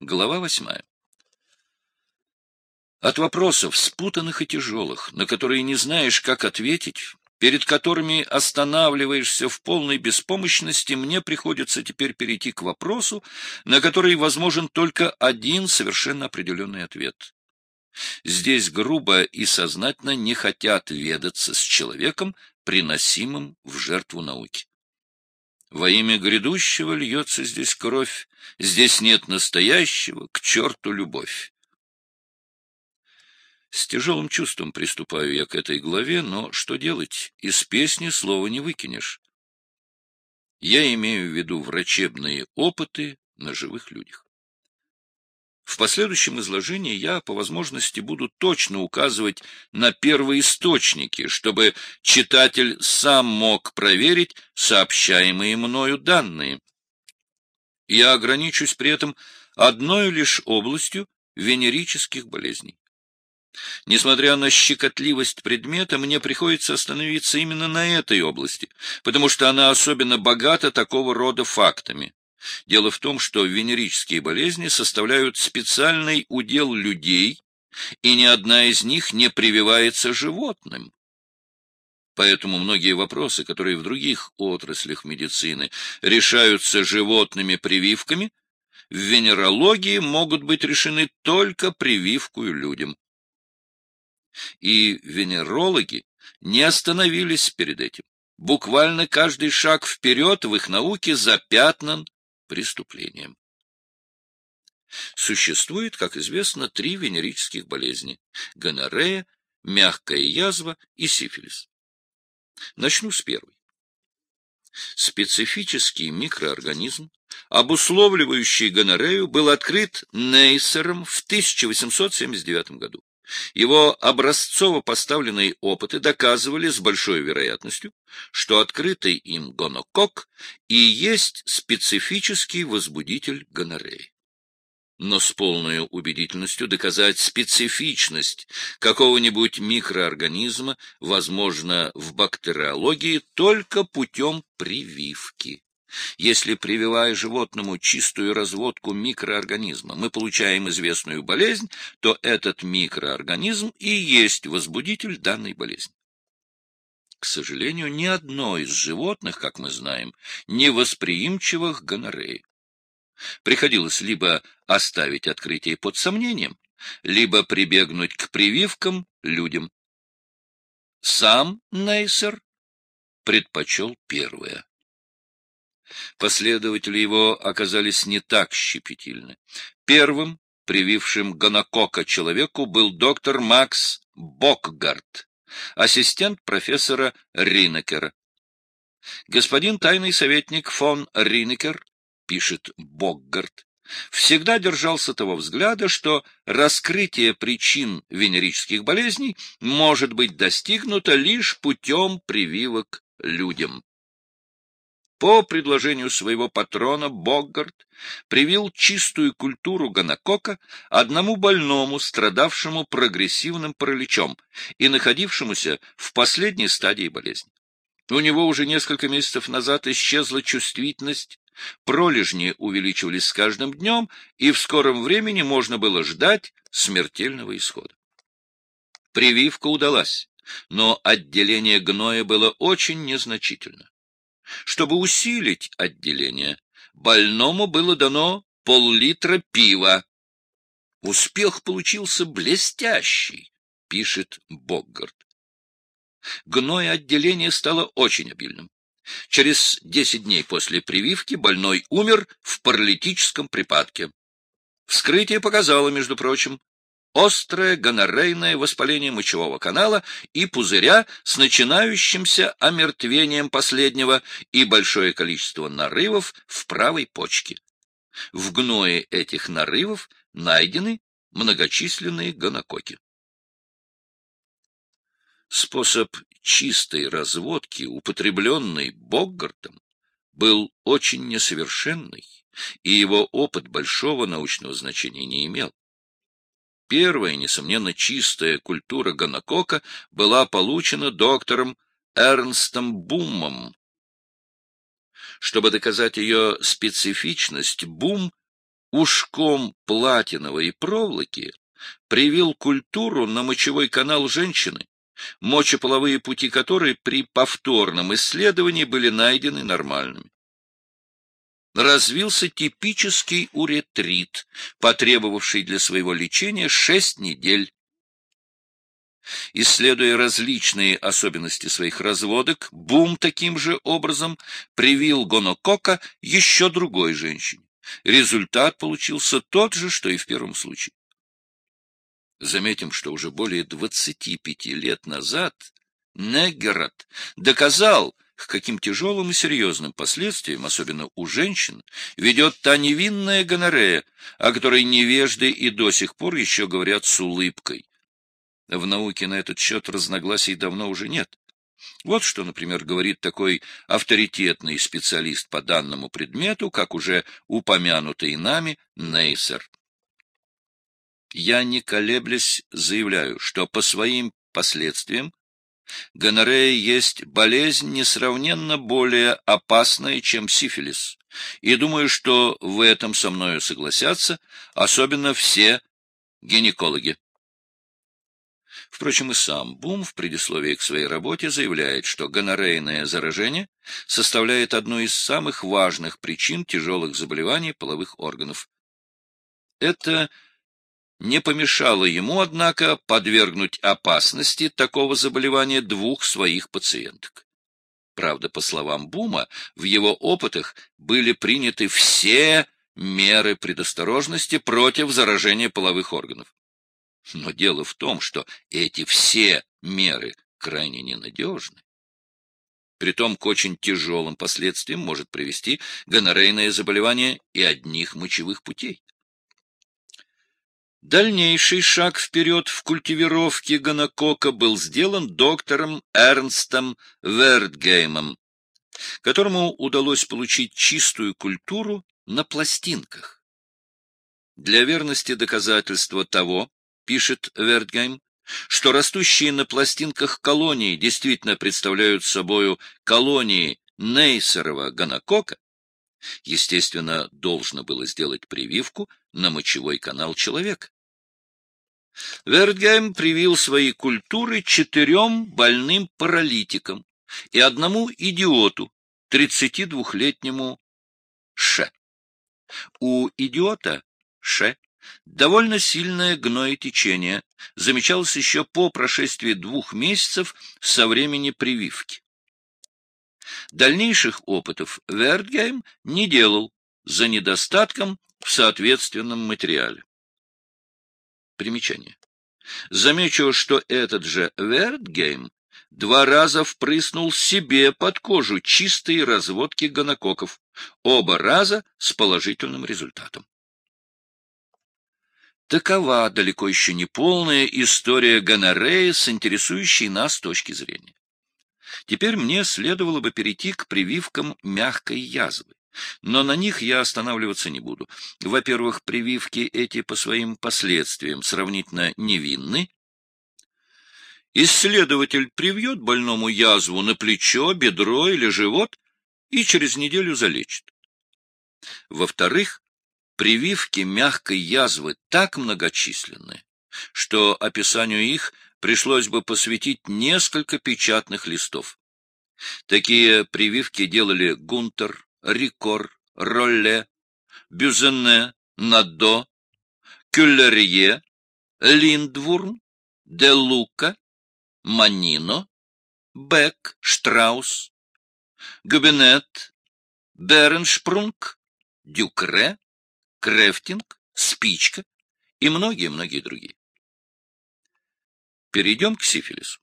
Глава восьмая. От вопросов, спутанных и тяжелых, на которые не знаешь, как ответить, перед которыми останавливаешься в полной беспомощности, мне приходится теперь перейти к вопросу, на который возможен только один совершенно определенный ответ. Здесь грубо и сознательно не хотят ведаться с человеком, приносимым в жертву науки. Во имя грядущего льется здесь кровь, здесь нет настоящего, к черту любовь. С тяжелым чувством приступаю я к этой главе, но что делать, из песни слова не выкинешь. Я имею в виду врачебные опыты на живых людях. В последующем изложении я, по возможности, буду точно указывать на первоисточники, чтобы читатель сам мог проверить сообщаемые мною данные. Я ограничусь при этом одной лишь областью венерических болезней. Несмотря на щекотливость предмета, мне приходится остановиться именно на этой области, потому что она особенно богата такого рода фактами. Дело в том, что венерические болезни составляют специальный удел людей, и ни одна из них не прививается животным. Поэтому многие вопросы, которые в других отраслях медицины решаются животными прививками, в венерологии могут быть решены только прививкой людям. И венерологи не остановились перед этим. Буквально каждый шаг вперед в их науке запятнан преступлением. Существует, как известно, три венерических болезни – гонорея, мягкая язва и сифилис. Начну с первой. Специфический микроорганизм, обусловливающий гонорею, был открыт Нейсером в 1879 году. Его образцово поставленные опыты доказывали с большой вероятностью, что открытый им гонокок и есть специфический возбудитель гонореи. Но с полной убедительностью доказать специфичность какого-нибудь микроорганизма возможно в бактериологии только путем прививки. Если, прививая животному чистую разводку микроорганизма, мы получаем известную болезнь, то этот микроорганизм и есть возбудитель данной болезни. К сожалению, ни одно из животных, как мы знаем, не восприимчиво к гонореи. Приходилось либо оставить открытие под сомнением, либо прибегнуть к прививкам людям. Сам Нейсер предпочел первое. Последователи его оказались не так щепетильны. Первым, привившим гонокока человеку, был доктор Макс Бокгарт, ассистент профессора Ринекера. Господин тайный советник фон Ринекер, пишет Бокгарт, всегда держался того взгляда, что раскрытие причин венерических болезней может быть достигнуто лишь путем прививок людям. По предложению своего патрона Боггард привил чистую культуру гонокока одному больному, страдавшему прогрессивным параличом и находившемуся в последней стадии болезни. У него уже несколько месяцев назад исчезла чувствительность, пролежни увеличивались с каждым днем, и в скором времени можно было ждать смертельного исхода. Прививка удалась, но отделение гноя было очень незначительно. Чтобы усилить отделение, больному было дано пол-литра пива. Успех получился блестящий, пишет Боггард. Гной отделение стало очень обильным. Через десять дней после прививки больной умер в паралитическом припадке. Вскрытие показало, между прочим, острое гонорейное воспаление мочевого канала и пузыря с начинающимся омертвением последнего и большое количество нарывов в правой почке. В гное этих нарывов найдены многочисленные гонококи. Способ чистой разводки, употребленный Боггартом, был очень несовершенный, и его опыт большого научного значения не имел. Первая, несомненно, чистая культура гонокока была получена доктором Эрнстом Бумом. Чтобы доказать ее специфичность, Бум ушком платиновой проволоки привил культуру на мочевой канал женщины, мочеполовые пути которой при повторном исследовании были найдены нормальными. Развился типический уретрит, потребовавший для своего лечения шесть недель. Исследуя различные особенности своих разводок, Бум таким же образом привил гонокока еще другой женщине. Результат получился тот же, что и в первом случае. Заметим, что уже более 25 лет назад Неггерат доказал, к каким тяжелым и серьезным последствиям, особенно у женщин, ведет та невинная гонорея, о которой невежды и до сих пор еще говорят с улыбкой. В науке на этот счет разногласий давно уже нет. Вот что, например, говорит такой авторитетный специалист по данному предмету, как уже упомянутый нами Нейсер. Я, не колеблясь, заявляю, что по своим последствиям гонорея есть болезнь несравненно более опасная, чем сифилис, и думаю, что в этом со мною согласятся, особенно все гинекологи. Впрочем, и сам Бум в предисловии к своей работе заявляет, что гонорейное заражение составляет одну из самых важных причин тяжелых заболеваний половых органов. Это не помешало ему, однако, подвергнуть опасности такого заболевания двух своих пациенток. Правда, по словам Бума, в его опытах были приняты все меры предосторожности против заражения половых органов. Но дело в том, что эти все меры крайне ненадежны. Притом к очень тяжелым последствиям может привести гонорейное заболевание и одних мочевых путей. Дальнейший шаг вперед в культивировке гонокока был сделан доктором Эрнстом Вертгеймом, которому удалось получить чистую культуру на пластинках. Для верности доказательства того, пишет Вертгейм, что растущие на пластинках колонии действительно представляют собою колонии Нейсерова гонокока, естественно, должно было сделать прививку на мочевой канал человека. Вертгейм привил свои культуры четырем больным паралитикам и одному идиоту, 32-летнему Ше. У идиота Ше Довольно сильное гноетечение замечалось еще по прошествии двух месяцев со времени прививки. Дальнейших опытов Вертгейм не делал за недостатком в соответственном материале. Примечание. Замечу, что этот же Вертгейм два раза впрыснул себе под кожу чистые разводки гонококов, оба раза с положительным результатом. Такова далеко еще не полная история гонореи с интересующей нас точки зрения. Теперь мне следовало бы перейти к прививкам мягкой язвы. Но на них я останавливаться не буду. Во-первых, прививки эти по своим последствиям сравнительно невинны. Исследователь привьет больному язву на плечо, бедро или живот и через неделю залечит. Во-вторых, Прививки мягкой язвы так многочисленны, что описанию их пришлось бы посвятить несколько печатных листов. Такие прививки делали Гунтер, Рикор, Ролле, Бюзене, Надо, Кюллерье, Линдвурм, Де Лука, Манино, Бек, Штраус, Губинет, Береншпрунг, Дюкре, крефтинг, спичка и многие-многие другие. Перейдем к сифилису.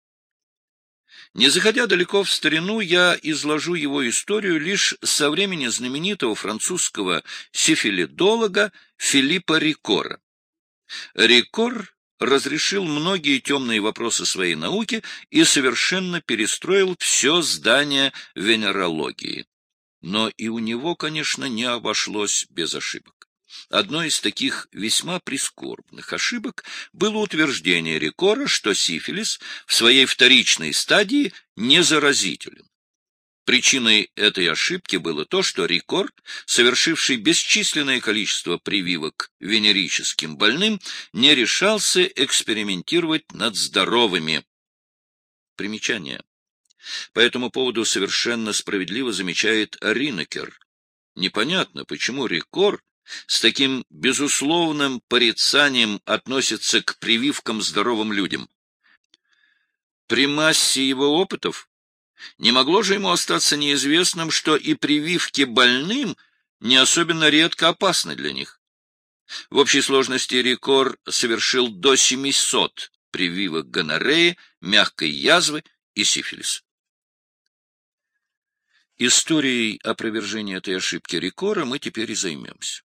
Не заходя далеко в старину, я изложу его историю лишь со времени знаменитого французского сифилидолога Филиппа Рикора. Рикор разрешил многие темные вопросы своей науки и совершенно перестроил все здание венерологии. Но и у него, конечно, не обошлось без ошибок. Одной из таких весьма прискорбных ошибок было утверждение Рикора, что сифилис в своей вторичной стадии не заразителен. Причиной этой ошибки было то, что Рикор, совершивший бесчисленное количество прививок венерическим больным, не решался экспериментировать над здоровыми. Примечание. По этому поводу совершенно справедливо замечает Ринекер. Непонятно, почему Рикор с таким безусловным порицанием относится к прививкам здоровым людям. При массе его опытов не могло же ему остаться неизвестным, что и прививки больным не особенно редко опасны для них. В общей сложности Рикор совершил до 700 прививок гонореи, мягкой язвы и сифилиса. Историей опровержения этой ошибки Рикора мы теперь и займемся.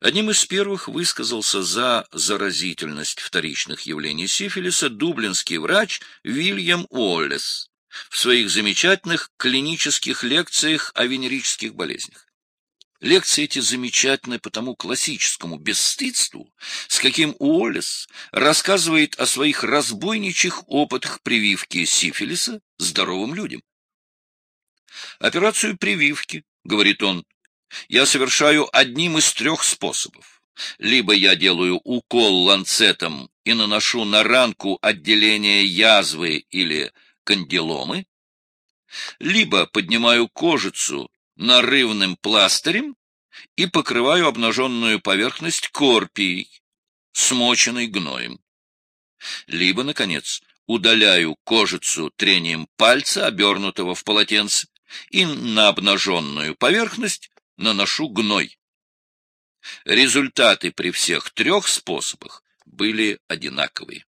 Одним из первых высказался за заразительность вторичных явлений сифилиса дублинский врач Вильям Уоллес в своих замечательных клинических лекциях о венерических болезнях. Лекции эти замечательны по тому классическому бесстыдству, с каким Уоллес рассказывает о своих разбойничьих опытах прививки сифилиса здоровым людям. Операцию прививки, говорит он, я совершаю одним из трех способов. Либо я делаю укол ланцетом и наношу на ранку отделение язвы или кандиломы, либо поднимаю кожицу нарывным пластырем и покрываю обнаженную поверхность корпией, смоченной гноем. Либо, наконец, удаляю кожицу трением пальца, обернутого в полотенце, и на обнаженную поверхность наношу гной. Результаты при всех трех способах были одинаковые.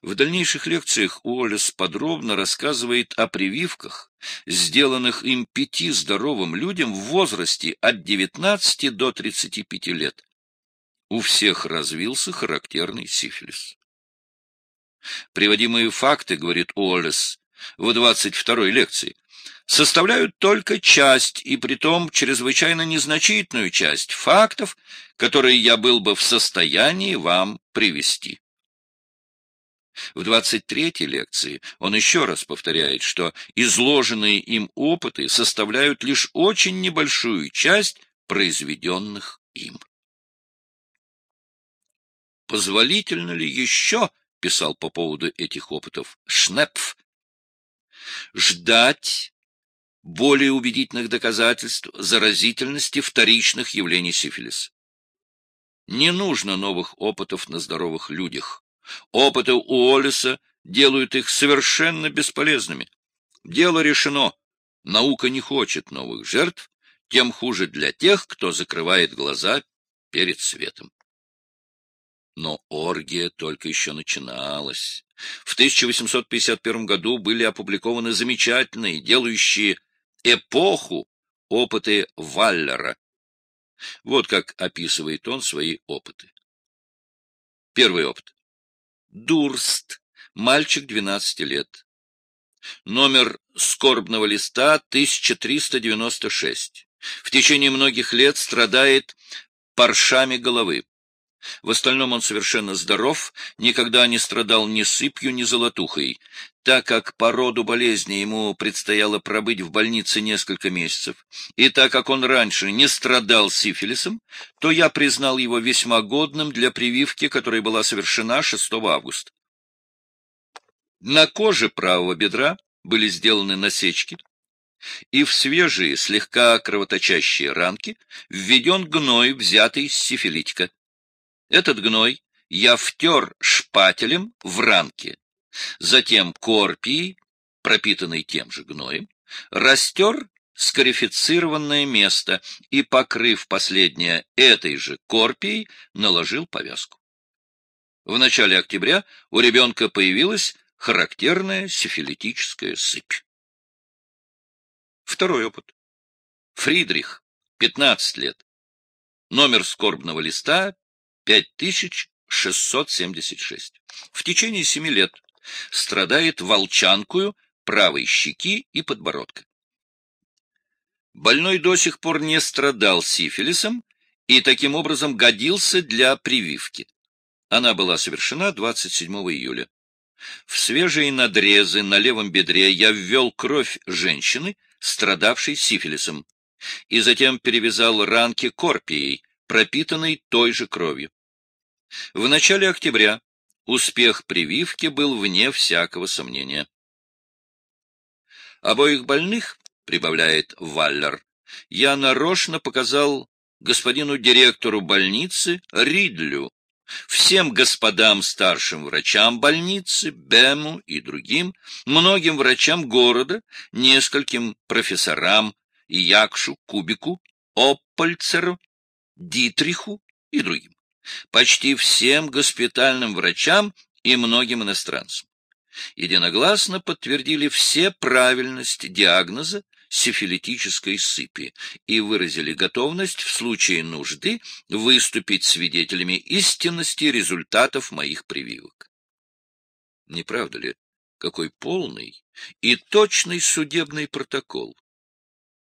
В дальнейших лекциях Уоллес подробно рассказывает о прививках, сделанных им пяти здоровым людям в возрасте от 19 до 35 лет. У всех развился характерный сифилис. Приводимые факты, говорит Уоллес в 22-й лекции, составляют только часть, и притом чрезвычайно незначительную часть фактов, которые я был бы в состоянии вам привести. В 23-й лекции он еще раз повторяет, что изложенные им опыты составляют лишь очень небольшую часть произведенных им. Позволительно ли еще, писал по поводу этих опытов Шнепф, ждать более убедительных доказательств заразительности вторичных явлений сифилиса. Не нужно новых опытов на здоровых людях. Опыты у Олиса делают их совершенно бесполезными. Дело решено. Наука не хочет новых жертв, тем хуже для тех, кто закрывает глаза перед светом. Но оргия только еще начиналась. В 1851 году были опубликованы замечательные, делающие эпоху опыты Валлера. Вот как описывает он свои опыты. Первый опыт. Дурст, мальчик 12 лет. Номер скорбного листа 1396. В течение многих лет страдает паршами головы. В остальном он совершенно здоров, никогда не страдал ни сыпью, ни золотухой. Так как по роду болезни ему предстояло пробыть в больнице несколько месяцев, и так как он раньше не страдал сифилисом, то я признал его весьма годным для прививки, которая была совершена 6 августа. На коже правого бедра были сделаны насечки, и в свежие, слегка кровоточащие ранки введен гной, взятый с сифилитика. Этот гной я втер шпателем в ранке, затем корпией, пропитанной тем же гноем, растер скарифицированное место и, покрыв последнее этой же корпией, наложил повязку. В начале октября у ребенка появилась характерная сифилитическая сыпь. Второй опыт. Фридрих, 15 лет. Номер скорбного листа 5676. В течение семи лет страдает волчанкую правой щеки и подбородка. Больной до сих пор не страдал сифилисом и таким образом годился для прививки. Она была совершена 27 июля. В свежие надрезы на левом бедре я ввел кровь женщины, страдавшей сифилисом, и затем перевязал ранки корпией, пропитанной той же кровью. В начале октября. Успех прививки был вне всякого сомнения. Обоих больных, прибавляет Валлер, я нарочно показал господину директору больницы Ридлю, всем господам старшим врачам больницы, Бему и другим, многим врачам города, нескольким профессорам, Якшу Кубику, Оппольцеру, Дитриху и другим, почти всем госпитальным врачам и многим иностранцам. Единогласно подтвердили все правильность диагноза сифилитической сыпи и выразили готовность в случае нужды выступить свидетелями истинности результатов моих прививок. Не правда ли, какой полный и точный судебный протокол?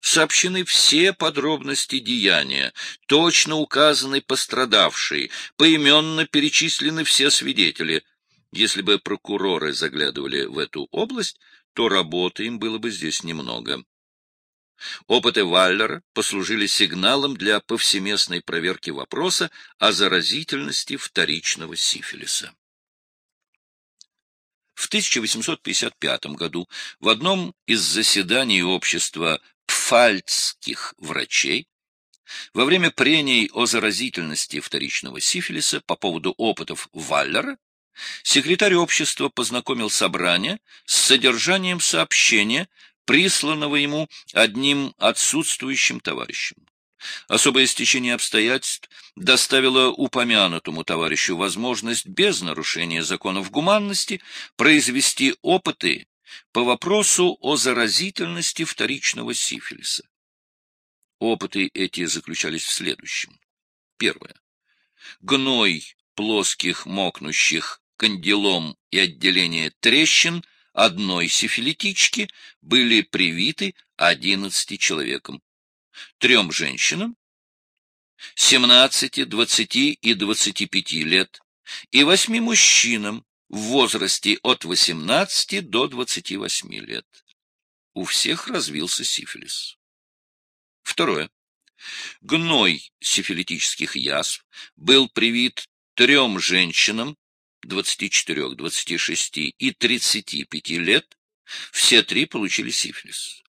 Сообщены все подробности деяния, точно указаны пострадавшие, поименно перечислены все свидетели. Если бы прокуроры заглядывали в эту область, то работы им было бы здесь немного. Опыты Валлера послужили сигналом для повсеместной проверки вопроса о заразительности вторичного сифилиса. В 1855 году в одном из заседаний общества пфальцских врачей во время прений о заразительности вторичного сифилиса по поводу опытов Валлера секретарь общества познакомил собрание с содержанием сообщения, присланного ему одним отсутствующим товарищем. Особое стечение обстоятельств доставило упомянутому товарищу возможность без нарушения законов гуманности произвести опыты по вопросу о заразительности вторичного сифилиса. Опыты эти заключались в следующем. Первое. Гной плоских мокнущих кандилом и отделение трещин одной сифилитички были привиты 11 человекам, трем женщинам, 17, 20 и 25 лет, и восьми мужчинам в возрасте от 18 до 28 лет. У всех развился сифилис. Второе. Гной сифилитических язв был привит трем женщинам 24, 26 и 35 лет, все три получили сифилис.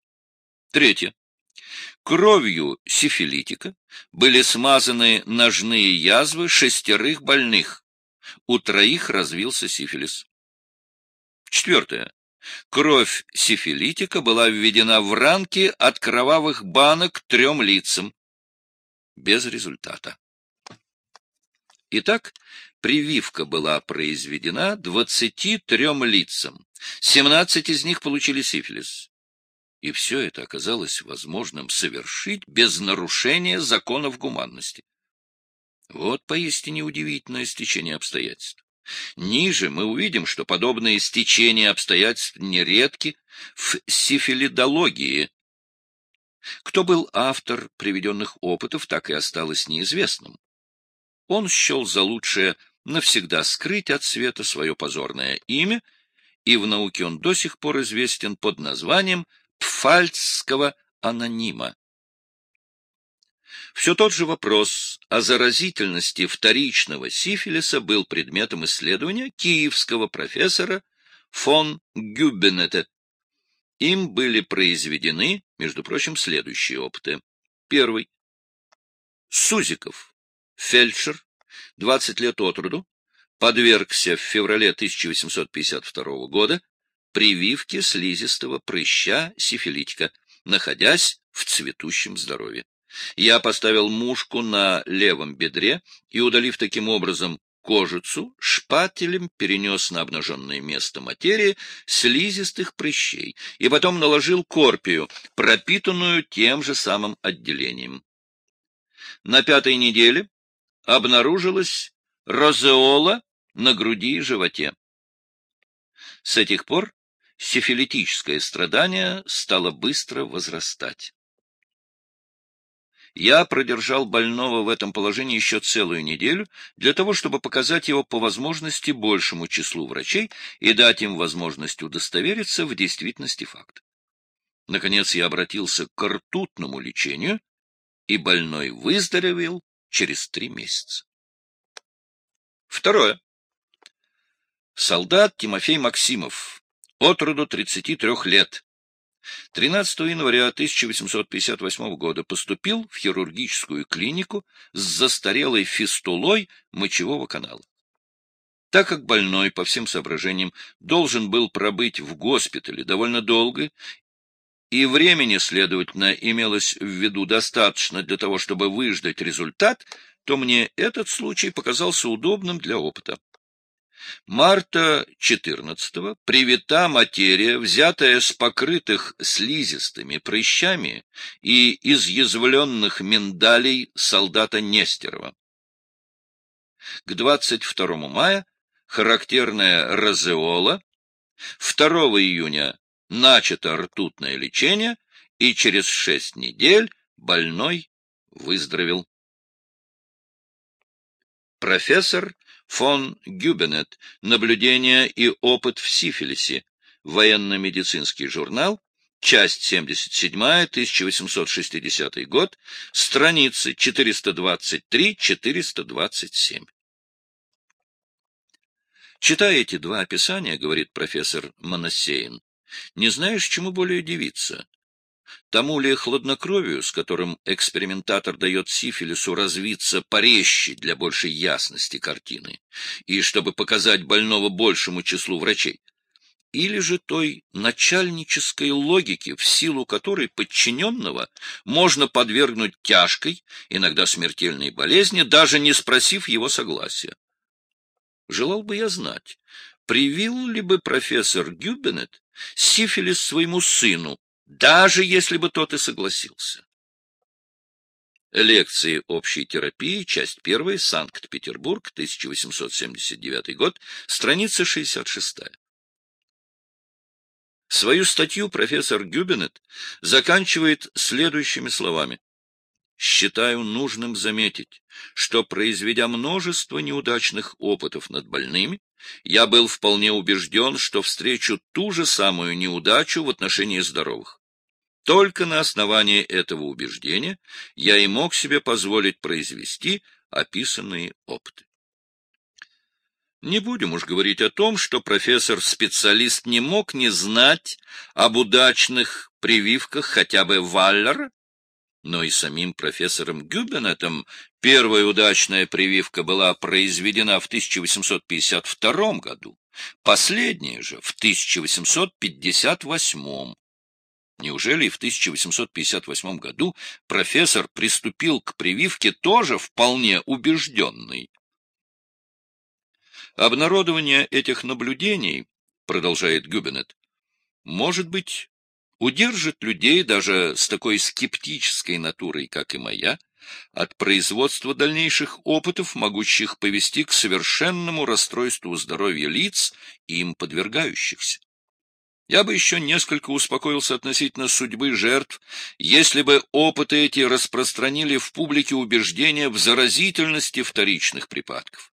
Третье. Кровью сифилитика были смазаны ножные язвы шестерых больных. У троих развился сифилис. Четвертое. Кровь сифилитика была введена в ранки от кровавых банок трем лицам. Без результата. Итак, прививка была произведена 23 лицам, 17 из них получили сифилис. И все это оказалось возможным совершить без нарушения законов гуманности. Вот поистине удивительное стечение обстоятельств. Ниже мы увидим, что подобные стечения обстоятельств нередки в сифилидологии. Кто был автор приведенных опытов, так и осталось неизвестным он счел за лучшее навсегда скрыть от света свое позорное имя, и в науке он до сих пор известен под названием пфальцского анонима. Все тот же вопрос о заразительности вторичного сифилиса был предметом исследования киевского профессора фон Гюббенете. Им были произведены, между прочим, следующие опыты. Первый. Сузиков Фельдшер, 20 лет от роду, подвергся в феврале 1852 года прививке слизистого прыща сифилитика, находясь в цветущем здоровье. Я поставил мушку на левом бедре и, удалив таким образом кожицу, шпателем перенес на обнаженное место материи слизистых прыщей и потом наложил корпию, пропитанную тем же самым отделением. На пятой неделе обнаружилась розеола на груди и животе. С этих пор сифилитическое страдание стало быстро возрастать. Я продержал больного в этом положении еще целую неделю для того, чтобы показать его по возможности большему числу врачей и дать им возможность удостовериться в действительности факта. Наконец я обратился к ртутному лечению, и больной выздоровел через три месяца. Второе. Солдат Тимофей Максимов, от роду 33 лет, 13 января 1858 года поступил в хирургическую клинику с застарелой фистулой мочевого канала. Так как больной, по всем соображениям, должен был пробыть в госпитале довольно долго, и времени, следовательно, имелось в виду достаточно для того, чтобы выждать результат, то мне этот случай показался удобным для опыта. Марта 14 привита материя, взятая с покрытых слизистыми прыщами и изъязвленных миндалей солдата Нестерова. К 22 мая характерная розеола, 2 июня начато ртутное лечение, и через шесть недель больной выздоровел. Профессор фон Гюбенет «Наблюдение и опыт в сифилисе», военно-медицинский журнал, часть 77, 1860 год, страницы 423-427. Читая эти два описания, говорит профессор Моносеин, не знаешь, чему более удивиться Тому ли хладнокровию, с которым экспериментатор дает сифилису развиться порезче для большей ясности картины, и чтобы показать больного большему числу врачей, или же той начальнической логике, в силу которой подчиненного можно подвергнуть тяжкой, иногда смертельной болезни, даже не спросив его согласия. Желал бы я знать, привил ли бы профессор Гюбенет сифилис своему сыну, даже если бы тот и согласился. Лекции общей терапии, часть первая, Санкт-Петербург, 1879 год, страница 66. Свою статью профессор Гюбенет заканчивает следующими словами. «Считаю нужным заметить, что, произведя множество неудачных опытов над больными, я был вполне убежден, что встречу ту же самую неудачу в отношении здоровых. Только на основании этого убеждения я и мог себе позволить произвести описанные опыты. Не будем уж говорить о том, что профессор-специалист не мог не знать об удачных прививках хотя бы Валлера, но и самим профессором Гюбенетом первая удачная прививка была произведена в 1852 году, последняя же в 1858. Неужели в 1858 году профессор приступил к прививке тоже вполне убежденный? Обнародование этих наблюдений, продолжает Гюбенет, может быть, удержит людей даже с такой скептической натурой, как и моя, от производства дальнейших опытов, могущих повести к совершенному расстройству здоровья лиц, им подвергающихся. Я бы еще несколько успокоился относительно судьбы жертв, если бы опыты эти распространили в публике убеждения в заразительности вторичных припадков.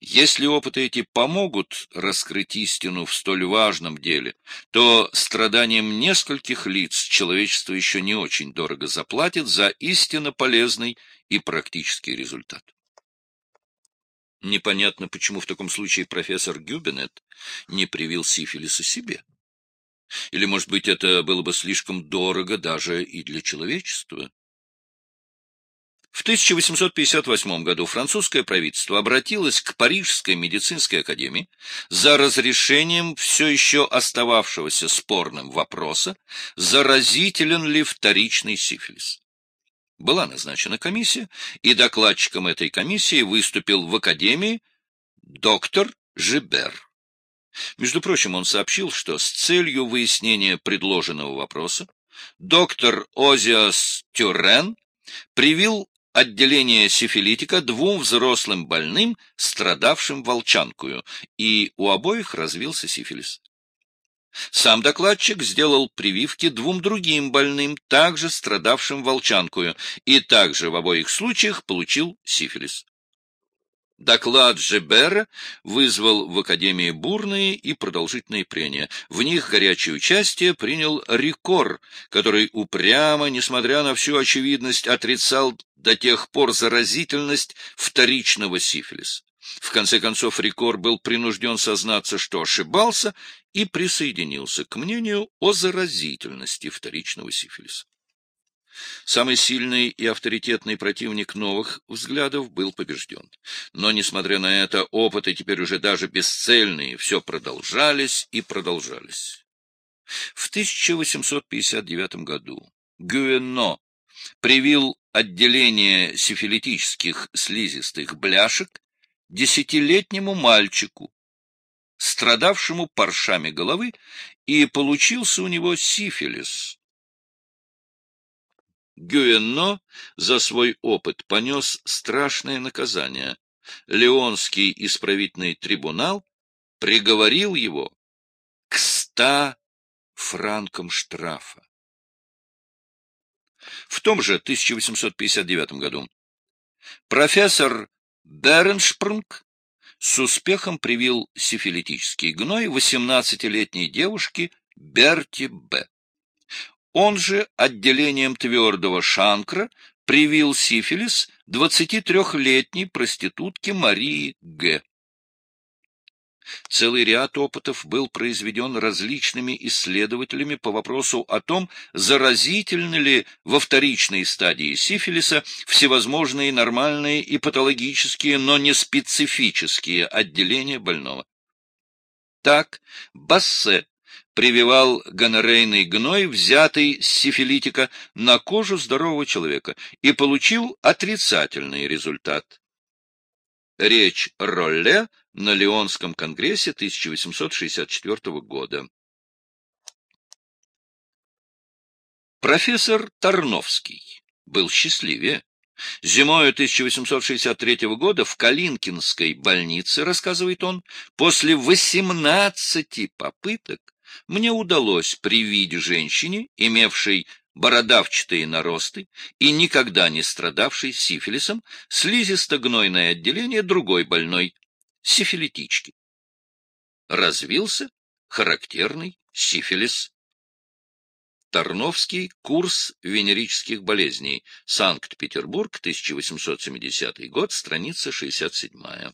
Если опыты эти помогут раскрыть истину в столь важном деле, то страданиям нескольких лиц человечество еще не очень дорого заплатит за истинно полезный и практический результат. Непонятно, почему в таком случае профессор Гюбенет не привил сифилиса себе. Или, может быть, это было бы слишком дорого даже и для человечества? В 1858 году французское правительство обратилось к Парижской медицинской академии за разрешением все еще остававшегося спорным вопроса, заразителен ли вторичный сифилис. Была назначена комиссия, и докладчиком этой комиссии выступил в Академии доктор Жибер. Между прочим, он сообщил, что с целью выяснения предложенного вопроса доктор Озиас Тюрен привил отделение сифилитика двум взрослым больным, страдавшим волчанкою, и у обоих развился сифилис. Сам докладчик сделал прививки двум другим больным, также страдавшим волчанкою, и также в обоих случаях получил сифилис. Доклад Жебера вызвал в Академии бурные и продолжительные прения. В них горячее участие принял Рикор, который упрямо, несмотря на всю очевидность, отрицал до тех пор заразительность вторичного сифилиса. В конце концов, Рикор был принужден сознаться, что ошибался, и присоединился к мнению о заразительности вторичного сифилиса. Самый сильный и авторитетный противник новых взглядов был побежден. Но, несмотря на это, опыты теперь уже даже бесцельные, все продолжались и продолжались. В 1859 году Гюэно привил отделение сифилитических слизистых бляшек десятилетнему мальчику, страдавшему паршами головы, и получился у него сифилис. Гюенно за свой опыт понес страшное наказание. Леонский исправительный трибунал приговорил его к ста франкам штрафа. В том же 1859 году профессор Береншпрунг с успехом привил сифилитический гной 18-летней девушке Берти Б. Он же отделением твердого шанкра привил сифилис 23-летней проститутке Марии Г. Целый ряд опытов был произведен различными исследователями по вопросу о том, заразительны ли во вторичной стадии сифилиса всевозможные нормальные и патологические, но не специфические отделения больного. Так, Бассе прививал гонорейный гной, взятый с сифилитика, на кожу здорового человека и получил отрицательный результат. Речь Ролле на Леонском конгрессе 1864 года. Профессор Тарновский был счастливее. Зимою 1863 года в Калинкинской больнице, рассказывает он, после 18 попыток мне удалось привить женщине, имевшей бородавчатые наросты и никогда не страдавшей сифилисом, слизисто-гнойное отделение другой больной, сифилитички. Развился характерный сифилис. Тарновский. Курс венерических болезней. Санкт-Петербург, 1870 год, страница 67.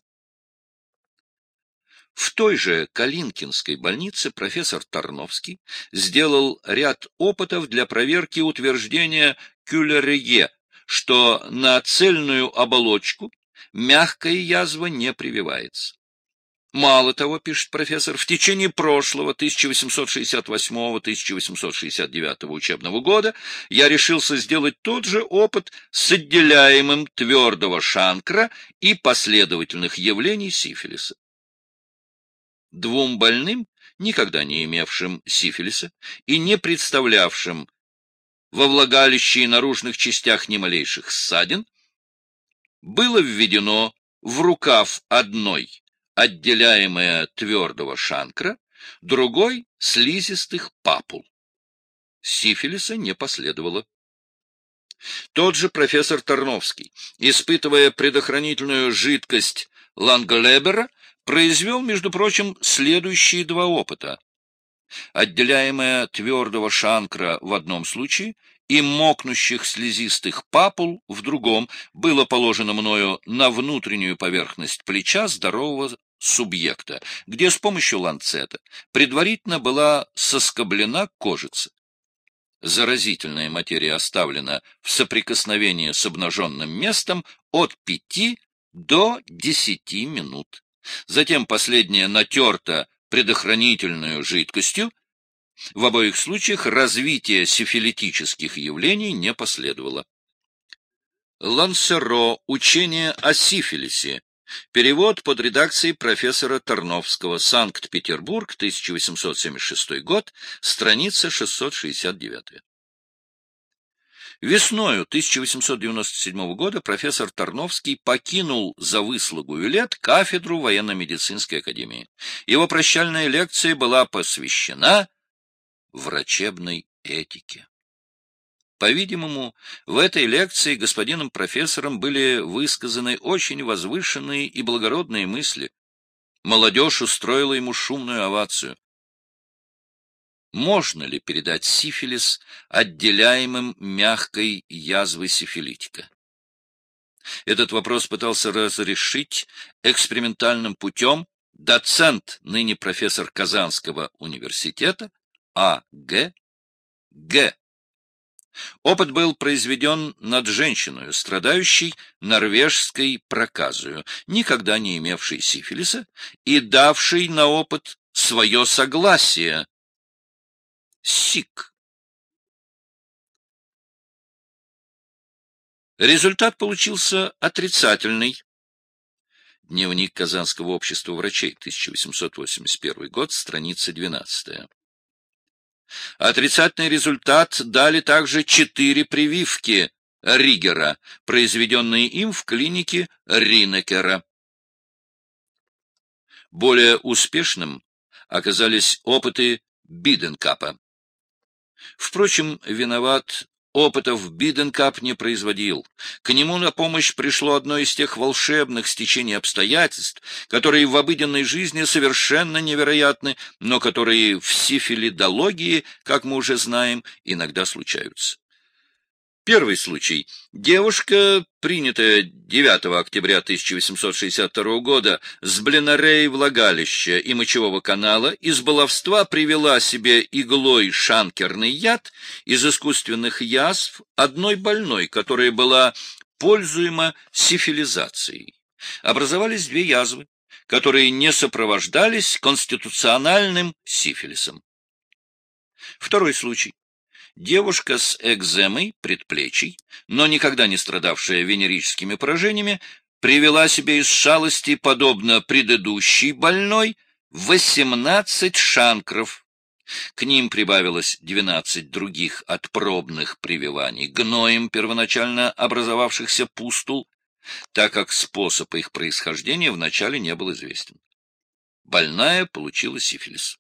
В той же Калинкинской больнице профессор Тарновский сделал ряд опытов для проверки утверждения Кюллерье, что на цельную оболочку мягкая язва не прививается. Мало того, пишет профессор, в течение прошлого 1868-1869 учебного года я решился сделать тот же опыт с отделяемым твердого шанкра и последовательных явлений сифилиса. Двум больным, никогда не имевшим сифилиса и не представлявшим во влагалище и наружных частях ни малейших ссадин, было введено в рукав одной отделяемая твердого шанкра, другой — слизистых папул. Сифилиса не последовало. Тот же профессор Тарновский, испытывая предохранительную жидкость Ланглебера, произвел, между прочим, следующие два опыта. Отделяемая твердого шанкра в одном случае и мокнущих слезистых папул в другом было положено мною на внутреннюю поверхность плеча здорового субъекта, где с помощью ланцета предварительно была соскоблена кожица. Заразительная материя оставлена в соприкосновении с обнаженным местом от пяти до десяти минут. Затем последняя натерта предохранительную жидкостью. В обоих случаях развитие сифилитических явлений не последовало. Лансеро. Учение о сифилисе. Перевод под редакцией профессора Тарновского. Санкт-Петербург, 1876 год, страница 669. Весною 1897 года профессор Тарновский покинул за выслугу лет кафедру военно-медицинской академии. Его прощальная лекция была посвящена врачебной этике. По-видимому, в этой лекции господином профессором были высказаны очень возвышенные и благородные мысли. Молодежь устроила ему шумную овацию можно ли передать сифилис отделяемым мягкой язвой сифилитика. Этот вопрос пытался разрешить экспериментальным путем доцент, ныне профессор Казанского университета А. Г. Г. Опыт был произведен над женщиной, страдающей норвежской проказою, никогда не имевшей сифилиса, и давшей на опыт свое согласие СИК. Результат получился отрицательный. Дневник Казанского общества врачей, 1881 год, страница 12. Отрицательный результат дали также четыре прививки Ригера, произведенные им в клинике Ринекера. Более успешным оказались опыты Биденкапа. Впрочем, виноват опытов Биденкап не производил. К нему на помощь пришло одно из тех волшебных стечений обстоятельств, которые в обыденной жизни совершенно невероятны, но которые в сифилидологии, как мы уже знаем, иногда случаются. Первый случай. Девушка, принятая 9 октября 1862 года с блинорей влагалища и мочевого канала, из баловства привела себе иглой шанкерный яд из искусственных язв одной больной, которая была пользуема сифилизацией. Образовались две язвы, которые не сопровождались конституциональным сифилисом. Второй случай. Девушка с экземой предплечий, но никогда не страдавшая венерическими поражениями, привела себе из шалости, подобно предыдущей больной, 18 шанкров. К ним прибавилось 12 других отпробных прививаний гноем первоначально образовавшихся пустул, так как способ их происхождения вначале не был известен. Больная получила сифилис.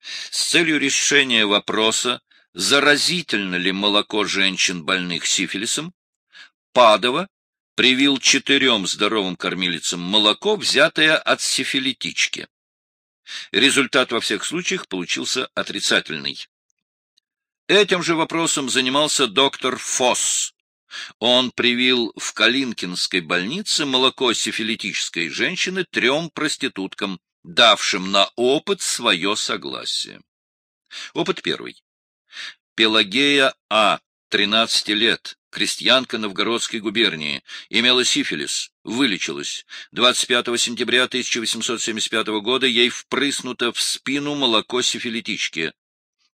С целью решения вопроса заразительно ли молоко женщин, больных сифилисом, Падова привил четырем здоровым кормилицам молоко, взятое от сифилитички. Результат во всех случаях получился отрицательный. Этим же вопросом занимался доктор Фосс. Он привил в Калинкинской больнице молоко сифилитической женщины трем проституткам, давшим на опыт свое согласие. Опыт первый. Пелагея А., 13 лет, крестьянка Новгородской губернии, имела сифилис, вылечилась. 25 сентября 1875 года ей впрыснуто в спину молоко сифилитички.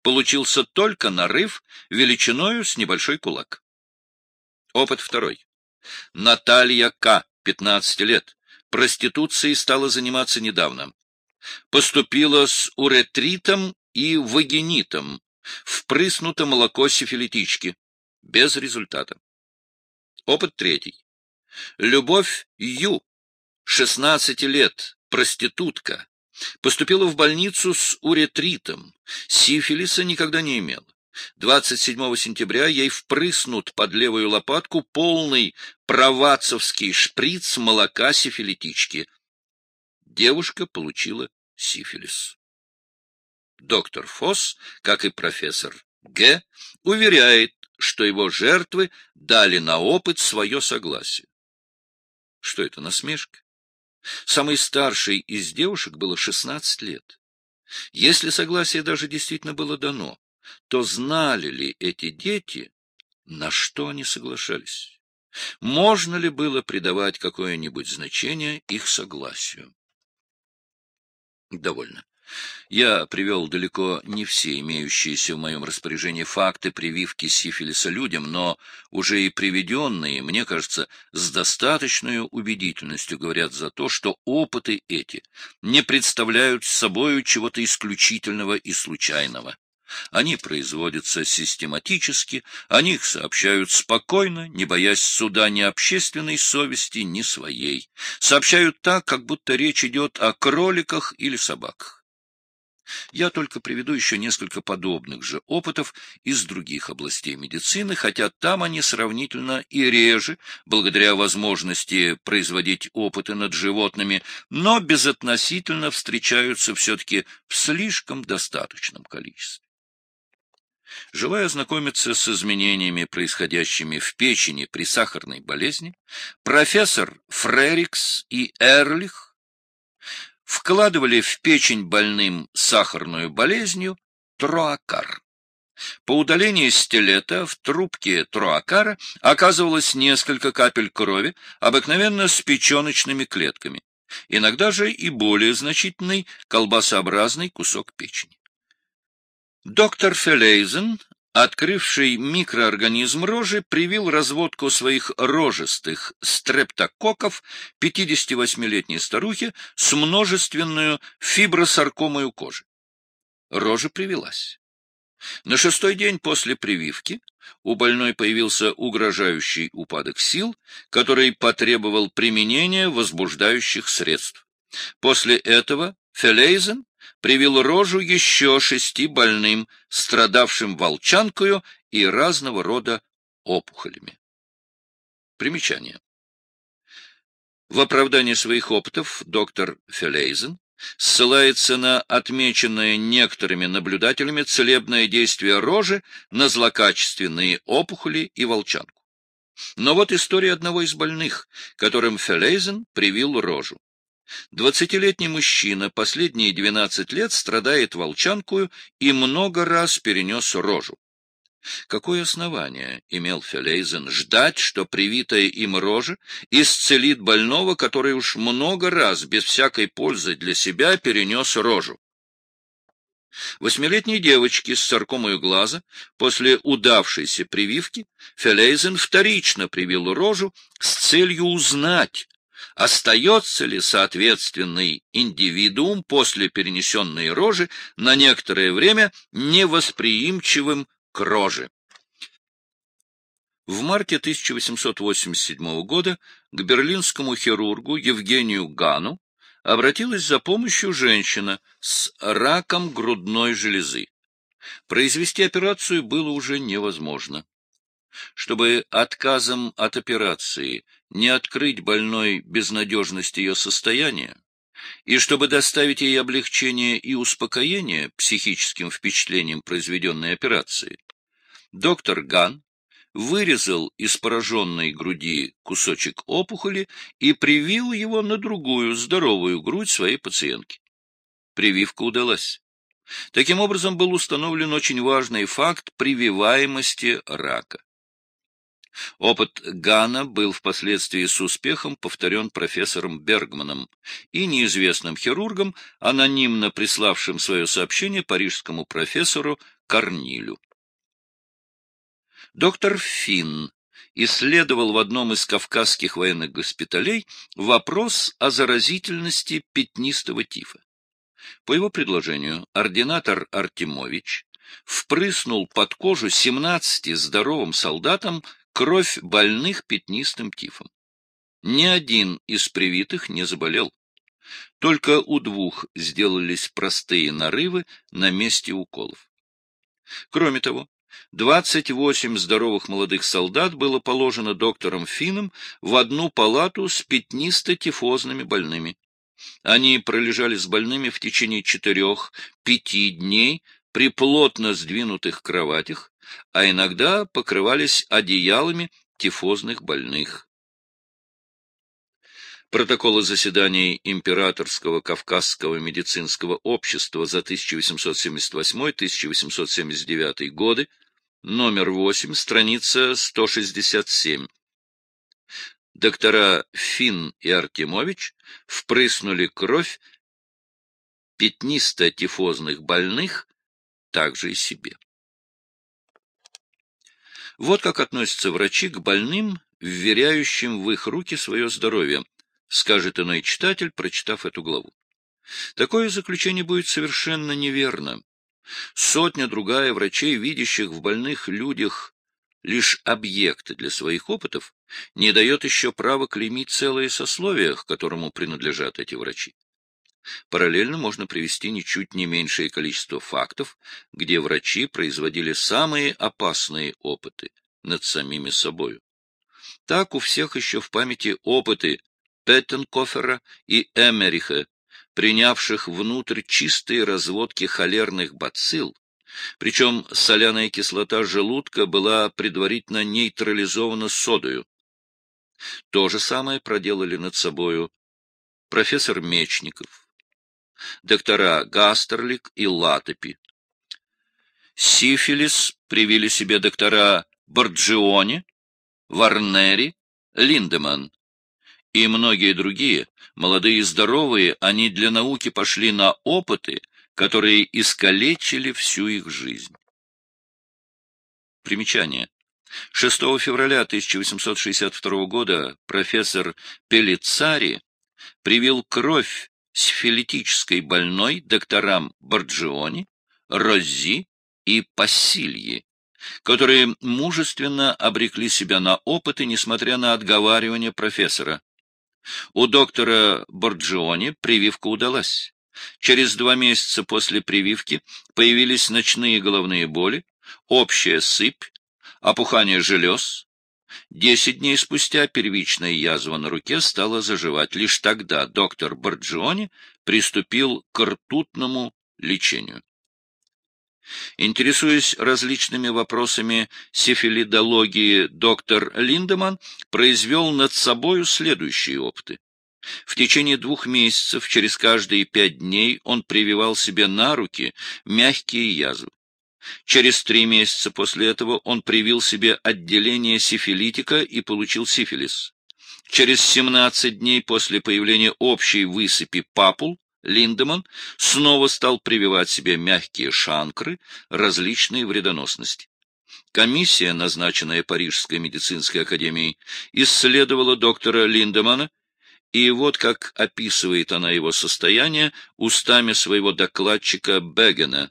Получился только нарыв величиною с небольшой кулак. Опыт второй. Наталья К., 15 лет, проституцией стала заниматься недавно. Поступила с уретритом и вагинитом, Впрыснуто молоко сифилитички. Без результата. Опыт третий. Любовь Ю, 16 лет, проститутка, поступила в больницу с уретритом. Сифилиса никогда не имела. 27 сентября ей впрыснут под левую лопатку полный провацовский шприц молока сифилитички. Девушка получила сифилис. Доктор Фосс, как и профессор Г., уверяет, что его жертвы дали на опыт свое согласие. Что это, насмешка? Самой старшей из девушек было 16 лет. Если согласие даже действительно было дано, то знали ли эти дети, на что они соглашались? Можно ли было придавать какое-нибудь значение их согласию? Довольно. Я привел далеко не все имеющиеся в моем распоряжении факты прививки сифилиса людям, но уже и приведенные, мне кажется, с достаточной убедительностью говорят за то, что опыты эти не представляют собою чего-то исключительного и случайного. Они производятся систематически, о них сообщают спокойно, не боясь суда ни общественной совести, ни своей. Сообщают так, как будто речь идет о кроликах или собаках. Я только приведу еще несколько подобных же опытов из других областей медицины, хотя там они сравнительно и реже, благодаря возможности производить опыты над животными, но безотносительно встречаются все-таки в слишком достаточном количестве. Желая ознакомиться с изменениями, происходящими в печени при сахарной болезни, профессор Фрерикс и Эрлих вкладывали в печень больным сахарную болезнью троакар. По удалении стилета в трубке троакара оказывалось несколько капель крови, обыкновенно с печеночными клетками, иногда же и более значительный колбасообразный кусок печени. Доктор Фелейзен открывший микроорганизм рожи, привил разводку своих рожистых стрептококков 58-летней старухе с множественную фибросаркомою кожи. Рожа привилась. На шестой день после прививки у больной появился угрожающий упадок сил, который потребовал применения возбуждающих средств. После этого Фелейзен привил рожу еще шести больным, страдавшим волчанкою и разного рода опухолями. Примечание. В оправдании своих опытов доктор Фелейзен ссылается на отмеченное некоторыми наблюдателями целебное действие рожи на злокачественные опухоли и волчанку. Но вот история одного из больных, которым Фелейзен привил рожу. Двадцатилетний мужчина последние двенадцать лет страдает волчанкую и много раз перенес рожу. Какое основание имел Фелейзен ждать, что привитая им рожа исцелит больного, который уж много раз без всякой пользы для себя перенес рожу? Восьмилетней девочке с саркомою глаза после удавшейся прививки Фелейзен вторично привил рожу с целью узнать, остается ли соответственный индивидуум после перенесенной рожи на некоторое время невосприимчивым к роже. В марте 1887 года к берлинскому хирургу Евгению Гану обратилась за помощью женщина с раком грудной железы. Произвести операцию было уже невозможно. Чтобы отказом от операции не открыть больной безнадежность ее состояния, и чтобы доставить ей облегчение и успокоение психическим впечатлением произведенной операции, доктор Ган вырезал из пораженной груди кусочек опухоли и привил его на другую здоровую грудь своей пациентки. Прививка удалась. Таким образом был установлен очень важный факт прививаемости рака. Опыт Гана был впоследствии с успехом повторен профессором Бергманом и неизвестным хирургом, анонимно приславшим свое сообщение парижскому профессору Корнилю. Доктор Финн исследовал в одном из кавказских военных госпиталей вопрос о заразительности пятнистого тифа. По его предложению ординатор Артемович впрыснул под кожу 17 здоровым солдатам кровь больных пятнистым тифом. Ни один из привитых не заболел. Только у двух сделались простые нарывы на месте уколов. Кроме того, 28 здоровых молодых солдат было положено доктором Финном в одну палату с пятнисто-тифозными больными. Они пролежали с больными в течение четырех-пяти дней при плотно сдвинутых кроватях, а иногда покрывались одеялами тифозных больных. Протоколы заседаний Императорского Кавказского медицинского общества за 1878-1879 годы, номер 8, страница 167. Доктора Финн и Артемович впрыснули кровь пятнисто-тифозных больных также и себе. Вот как относятся врачи к больным, вверяющим в их руки свое здоровье, скажет иной читатель, прочитав эту главу. Такое заключение будет совершенно неверно. Сотня-другая врачей, видящих в больных людях лишь объекты для своих опытов, не дает еще права клеймить целые сословия, к которому принадлежат эти врачи. Параллельно можно привести ничуть не меньшее количество фактов, где врачи производили самые опасные опыты над самими собою. Так у всех еще в памяти опыты Петтенкофера и Эмериха, принявших внутрь чистые разводки холерных бацилл, причем соляная кислота желудка была предварительно нейтрализована содою. То же самое проделали над собою профессор Мечников, доктора Гастерлик и Латопи. Сифилис привили себе доктора Борджиони, Варнери, Линдеман и многие другие, молодые и здоровые, они для науки пошли на опыты, которые искалечили всю их жизнь. Примечание. 6 февраля 1862 года профессор Пелицари привил кровь сифилитической больной докторам Борджиони, Роззи и Пассильи, которые мужественно обрекли себя на опыты, несмотря на отговаривание профессора. У доктора Борджиони прививка удалась. Через два месяца после прививки появились ночные головные боли, общая сыпь, опухание желез. Десять дней спустя первичная язва на руке стала заживать. Лишь тогда доктор Борджиони приступил к ртутному лечению. Интересуясь различными вопросами сифилидологии, доктор Линдеман произвел над собою следующие опыты. В течение двух месяцев через каждые пять дней он прививал себе на руки мягкие язвы. Через три месяца после этого он привил себе отделение сифилитика и получил сифилис. Через 17 дней после появления общей высыпи папул Линдеман снова стал прививать себе мягкие шанкры различной вредоносности. Комиссия, назначенная Парижской медицинской академией, исследовала доктора Линдемана и вот как описывает она его состояние устами своего докладчика Бегена.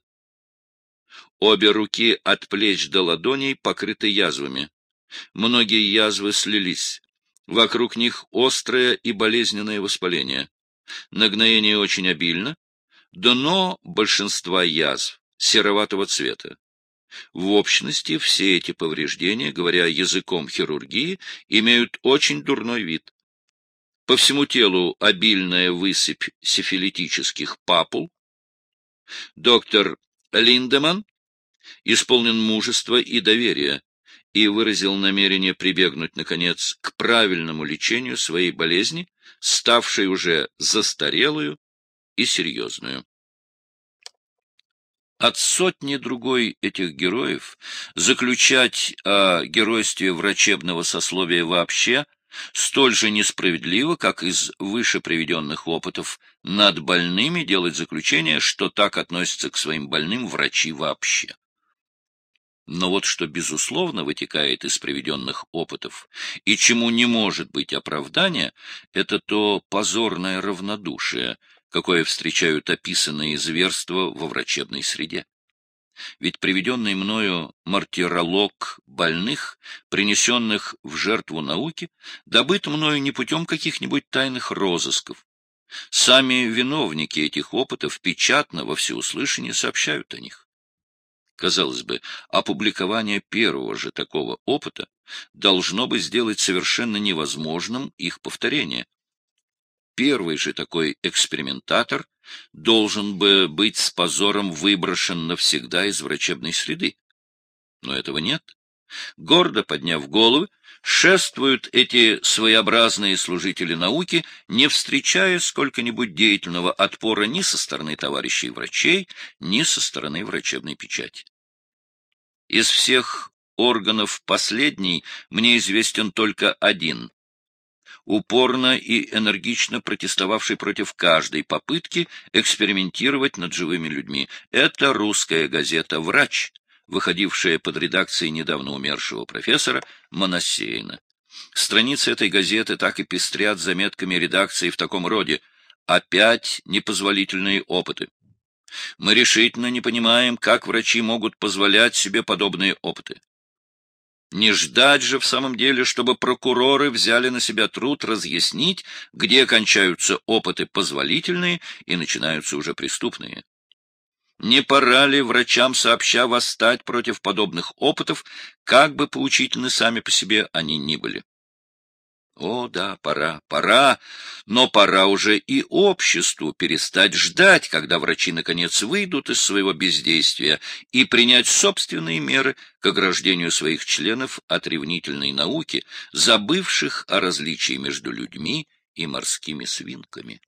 Обе руки от плеч до ладоней покрыты язвами. Многие язвы слились. Вокруг них острое и болезненное воспаление. Нагноение очень обильно. Дно большинства язв сероватого цвета. В общности все эти повреждения, говоря языком хирургии, имеют очень дурной вид. По всему телу обильная высыпь сифилитических папул. Доктор Линдеман исполнен мужества и доверия и выразил намерение прибегнуть, наконец, к правильному лечению своей болезни, ставшей уже застарелую и серьезную. От сотни другой этих героев заключать о геройстве врачебного сословия вообще – столь же несправедливо, как из выше приведенных опытов над больными делать заключение, что так относятся к своим больным врачи вообще. Но вот что безусловно вытекает из приведенных опытов, и чему не может быть оправдания, это то позорное равнодушие, какое встречают описанные зверства во врачебной среде. Ведь приведенный мною мартиролог больных, принесенных в жертву науки, добыт мною не путем каких-нибудь тайных розысков. Сами виновники этих опытов печатно во всеуслышание сообщают о них. Казалось бы, опубликование первого же такого опыта должно бы сделать совершенно невозможным их повторение. Первый же такой экспериментатор должен бы быть с позором выброшен навсегда из врачебной среды. Но этого нет. Гордо подняв головы, шествуют эти своеобразные служители науки, не встречая сколько-нибудь деятельного отпора ни со стороны товарищей врачей, ни со стороны врачебной печати. Из всех органов последний мне известен только один упорно и энергично протестовавший против каждой попытки экспериментировать над живыми людьми. Это русская газета «Врач», выходившая под редакцией недавно умершего профессора Моносеина. Страницы этой газеты так и пестрят заметками редакции в таком роде «Опять непозволительные опыты». Мы решительно не понимаем, как врачи могут позволять себе подобные опыты. Не ждать же в самом деле, чтобы прокуроры взяли на себя труд разъяснить, где кончаются опыты позволительные и начинаются уже преступные. Не пора ли врачам сообща восстать против подобных опытов, как бы поучительны сами по себе они ни были? О, да, пора, пора, но пора уже и обществу перестать ждать, когда врачи наконец выйдут из своего бездействия и принять собственные меры к ограждению своих членов от ревнительной науки, забывших о различии между людьми и морскими свинками.